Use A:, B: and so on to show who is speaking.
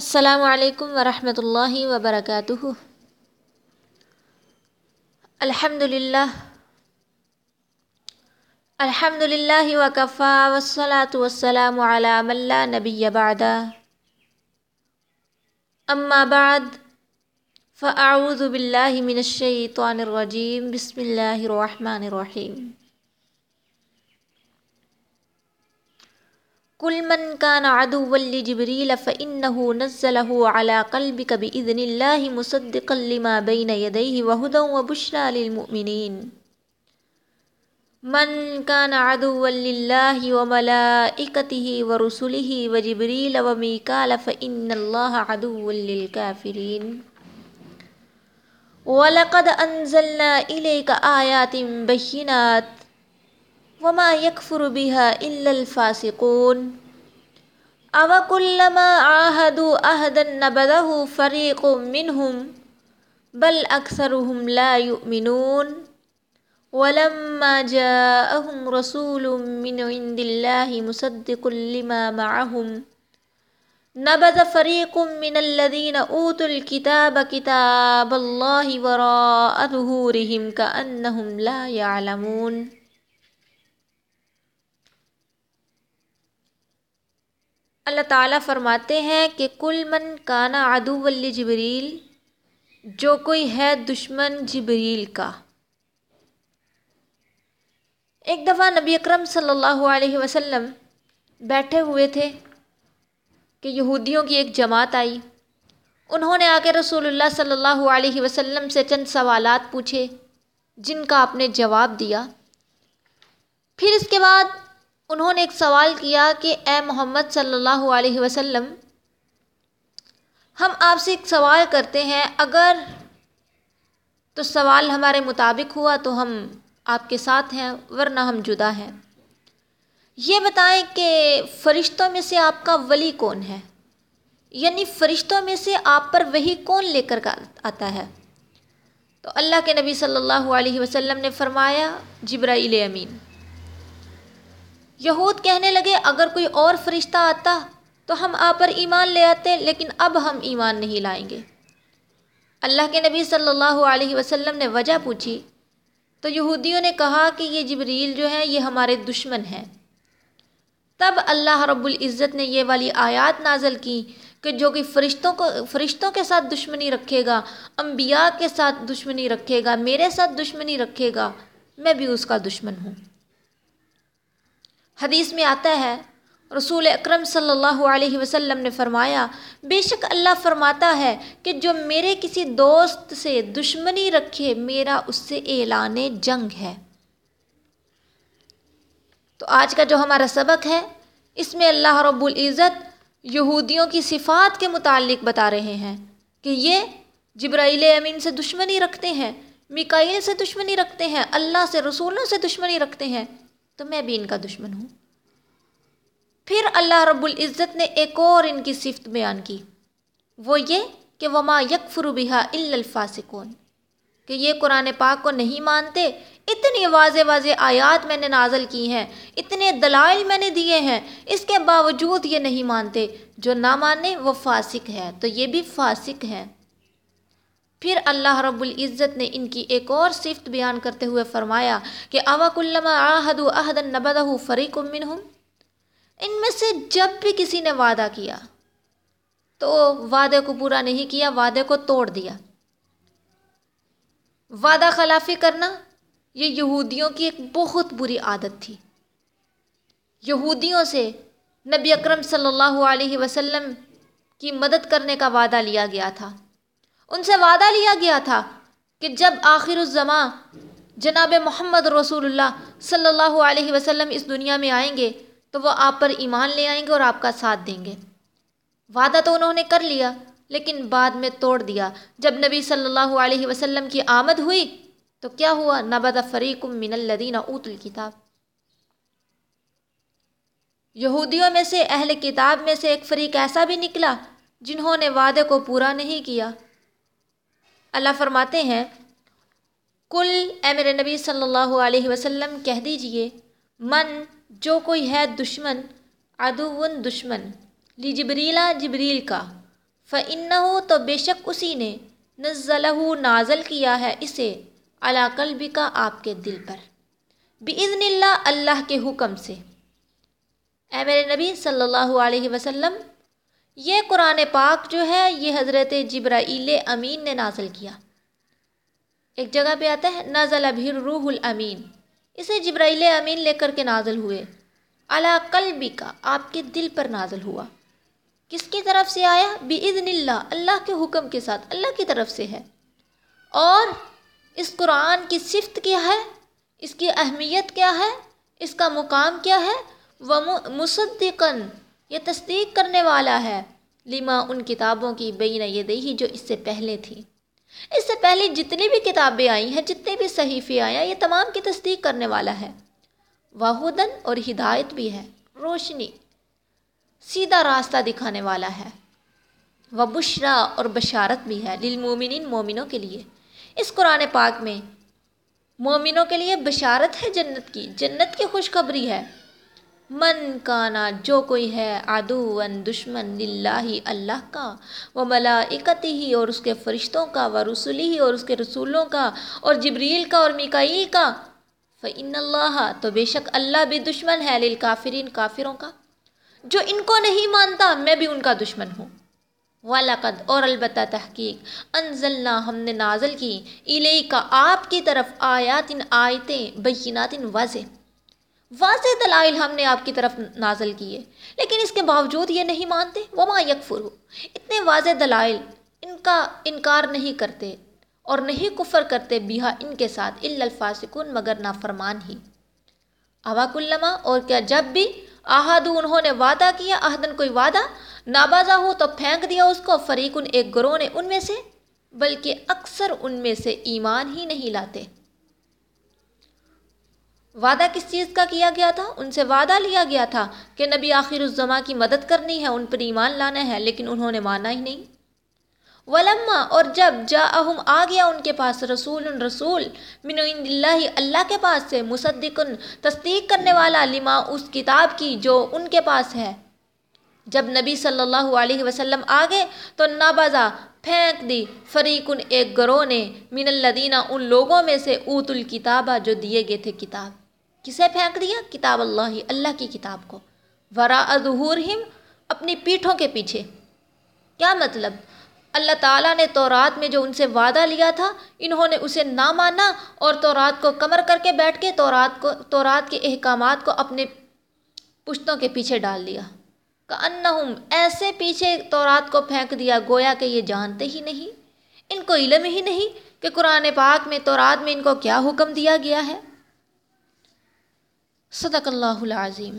A: السلام علیکم ورحمۃ اللہ وبرکاتہ۔ الحمد للہ الحمد للہ وکفا وسلاۃ والسلام علی من لا نبی بعد۔ اما بعد، فاعوذ باللہ من الشیطان الرجیم، بسم اللہ الرحمن الرحیم۔ کل من کان عدوا لجبریل فإنه نزله على قلبك بإذن الله مصدقا لما بين يديه وهدى وبشرى للمؤمنين. من كان عدوا لله وملائكته ورسله وجبريل وميكال فإن الله عدو للكافرين. ولقد أنزلنا إليك آيات بينات وما يكفر بها إلا الفاسقون. أو كلما عاهدوا عهدا نبذه فريق منهم بل أكثرهم لا يؤمنون. ولما جاءهم رسول من عند الله مصدق لما معهم. نبذ فريق من الذين أوتوا الكتاب كتاب الله وراء ظهورهم كأنهم لا يعلمون. اللہ تعالیٰ فرماتے ہیں کہ کل من کانا عدو ولی جبریل جو کوئی ہے دشمن جبریل کا۔ ایک دفعہ نبی اکرم صلی اللہ علیہ وسلم بیٹھے ہوئے تھے کہ یہودیوں کی ایک جماعت آئی۔ انہوں نے آ کے رسول اللہ صلی اللہ علیہ وسلم سے چند سوالات پوچھے، جن کا آپ نے جواب دیا۔ پھر اس کے بعد انہوں نے ایک سوال کیا کہ اے محمد صلی اللہ علیہ وسلم، ہم آپ سے ایک سوال کرتے ہیں، اگر تو سوال ہمارے مطابق ہوا تو ہم آپ کے ساتھ ہیں، ورنہ ہم جدا ہیں۔ یہ بتائیں کہ فرشتوں میں سے آپ کا ولی کون ہے؟ یعنی فرشتوں میں سے آپ پر وہی کون لے کر آتا ہے؟ تو اللہ کے نبی صلی اللہ علیہ وسلم نے فرمایا، جبرائیل امین۔ یہود کہنے لگے، اگر کوئی اور فرشتہ آتا تو ہم آپ پر ایمان لے آتے، لیکن اب ہم ایمان نہیں لائیں گے۔ اللہ کے نبی صلی اللہ علیہ وسلم نے وجہ پوچھی۔ تو یہودیوں نے کہا کہ یہ جبریل جو ہیں، یہ ہمارے دشمن ہیں۔ تب اللہ رب العزت نے یہ والی آیات نازل کی کہ جو کہ فرشتوں کو، فرشتوں کے ساتھ دشمنی رکھے گا، انبیاء کے ساتھ دشمنی رکھے گا، میرے ساتھ دشمنی رکھے گا، میں بھی اس کا دشمن ہوں۔ حدیث میں آتا ہے، رسول اکرم صلی اللہ علیہ وسلم نے فرمایا، بے شک اللہ فرماتا ہے کہ جو میرے کسی دوست سے دشمنی رکھے، میرا اس سے اعلان جنگ ہے۔ تو آج کا جو ہمارا سبق ہے، اس میں اللہ رب العزت یہودیوں کی صفات کے متعلق بتا رہے ہیں کہ یہ جبرائیل امین سے دشمنی رکھتے ہیں مکائل سے دشمنی رکھتے ہیں، اللہ سے، رسولوں سے دشمنی رکھتے ہیں۔ تو میں بھی ان کا دشمن ہوں۔ پھر اللہ رب العزت نے ایک اور ان کی صفت بیان کی۔ وہ یہ کہ وما یکفر بہا الفاسقون۔ کہ یہ قرآن پاک کو نہیں مانتے، اتنی واضح واضح آیات میں نے نازل کی ہیں، اتنے دلائل میں نے دیے ہیں، اس کے باوجود یہ نہیں مانتے۔ جو نہ مانے وہ فاسق ہے تو یہ بھی فاسق ہے پھر اللہ رب العزت نے ان کی ایک اور صفت بیان کرتے ہوئے فرمایا کہ اوا کلما آہد عہد نبدہ فریق منہم ان میں سے جب بھی کسی نے وعدہ کیا تو وعدے کو پورا نہیں کیا، وعدے کو توڑ دیا۔ وعدہ خلافی کرنا یہ یہودیوں کی ایک بہت بری عادت تھی۔ یہودیوں سے نبی اکرم صلی اللہ علیہ وسلم کی مدد کرنے کا وعدہ لیا گیا تھا۔ ان سے وعدہ لیا گیا تھا کہ جب آخر الزماں جناب محمد رسول اللہ صلی اللہ علیہ وسلم اس دنیا میں آئیں گے، تو وہ آپ پر ایمان لے آئیں گے اور آپ کا ساتھ دیں گے۔ وعدہ تو انہوں نے کر لیا، لیکن بعد میں توڑ دیا۔ جب نبی صلی اللہ علیہ وسلم کی آمد ہوئی، تو کیا ہوا؟ نبد فریق من الدین اوت الکتاب یہودیوں میں سے، اہل کتاب میں سے ایک فریق ایسا بھی نکلا جنہوں نے وعدے کو پورا نہیں کیا۔ اللہ فرماتے ہیں کل اے میرے نبی صلی اللہ علیہ وسلم، کہہ دیجیے، من، جو کوئی ہے دشمن ادون دشمن، لی جبریلا جبریل کا فن ہو تو بے شک اسی نے نزلہ نازل کیا ہے اسے علا قلبی کا آپ کے دل پر۔ بزن اللہ اللہ کے حکم سے۔ اے میرے نبی صلی اللہ علیہ وسلم یہ قرآن پاک جو ہے، یہ حضرت جبرائیل امین نے نازل کیا۔ ایک جگہ پہ آتا ہے، نازل ابھی روح الامین۔ اسے جبرائیل امین لے کر کے نازل ہوئے۔ علا قلبی کا آپ کے دل پر نازل ہوا۔ کس کی طرف سے آیا؟ بزن اللہ اللہ کے حکم کے ساتھ، اللہ کی طرف سے ہے۔ اور اس قرآن کی صفت کیا ہے؟ اس کی اہمیت کیا ہے؟ اس کا مقام کیا ہے؟ وہ مصدقن یہ تصدیق کرنے والا ہے۔ لما ان کتابوں کی بین یہ دہی جو اس سے پہلے تھی۔ اس سے پہلے جتنی بھی کتابیں آئی ہیں، جتنے بھی صحیفے آئے ہیں، یہ تمام کی تصدیق کرنے والا ہے۔ واہدن اور ہدایت بھی ہے، روشنی، سیدھا راستہ دکھانے والا ہے۔ وہ بشرا اور بشارت بھی ہے للمومنین مومنوں کے لیے۔ اس قرآن پاک میں مومنوں کے لیے بشارت ہے جنت کی۔ جنت کی خوشخبری ہے۔ من کانا، جو کوئی ہے ادون دشمن للہ اللہ کا وہ ملاکتی ہی اور اس کے فرشتوں کا، و رسولی ہی اور اس کے رسولوں کا، اور جبریل کا اور میکائیل کا۔ فعن اللہ تو بے شک اللہ بھی دشمن ہے للکافرین کافروں کا۔ جو ان کو نہیں مانتا، میں بھی ان کا دشمن ہوں۔ ولاقد اور البتہ تحقیق، انزلنا، ہم نے نازل کی۔ الی کا آپ کی طرف آیات ان آیتیں بینات ان واضح۔ واضح دلائل ہم نے آپ کی طرف نازل کیے، لیکن اس کے باوجود یہ نہیں مانتے، وما یکفر اتنے واضح دلائل ان کا انکار نہیں کرتے اور نہیں کفر کرتے بیہا ان کے ساتھ الفاسقون مگر نافرمان ہی۔ اواک علامہ اور کیا جب بھی آہادو انہوں نے وعدہ کیا اہدن کوئی وعدہ نابازا ہو تو پھینک دیا اس کو، فریقن ایک گروہ نے ان میں سے، بلکہ اکثر ان میں سے ایمان ہی نہیں لاتے۔ وعدہ کس چیز کا کیا گیا تھا؟ ان سے وعدہ لیا گیا تھا کہ نبی آخر الزما کی مدد کرنی ہے، ان پر ایمان لانا ہے، لیکن انہوں نے مانا ہی نہیں۔ ولما، اور جب جا اہم آ گیا ان کے پاس رسول رسول، من اللہ اللہ کے پاس سے مصدقن تصدیق کرنے والا، لما، اس کتاب کی جو ان کے پاس ہے۔ جب نبی صلی اللہ علیہ وسلم آ گئے تو نابازا پھینک دی۔ فریقن ایک گروہ نے، من الدینہ ان لوگوں میں سے اوت الکتابہ جو دیے گئے تھے کتاب۔ کسے پھینک دیا؟ کتاب اللہ اللہ کی کتاب کو۔ ورا ظہورہم اپنی پیٹھوں کے پیچھے۔ کیا مطلب؟ اللہ تعالیٰ نے تورات میں جو ان سے وعدہ لیا تھا، انہوں نے اسے نہ مانا اور تورات کو کمر کر کے بیٹھ کے تورات کو، تورات کے احکامات کو اپنے پشتوں کے پیچھے ڈال دیا۔ کہ ایسے پیچھے تورات کو پھینک دیا گویا کہ یہ جانتے ہی نہیں۔ ان کو علم ہی نہیں کہ قرآن پاک میں تورات میں ان کو کیا حکم دیا گیا ہے۔ صدق اللہ العظیم۔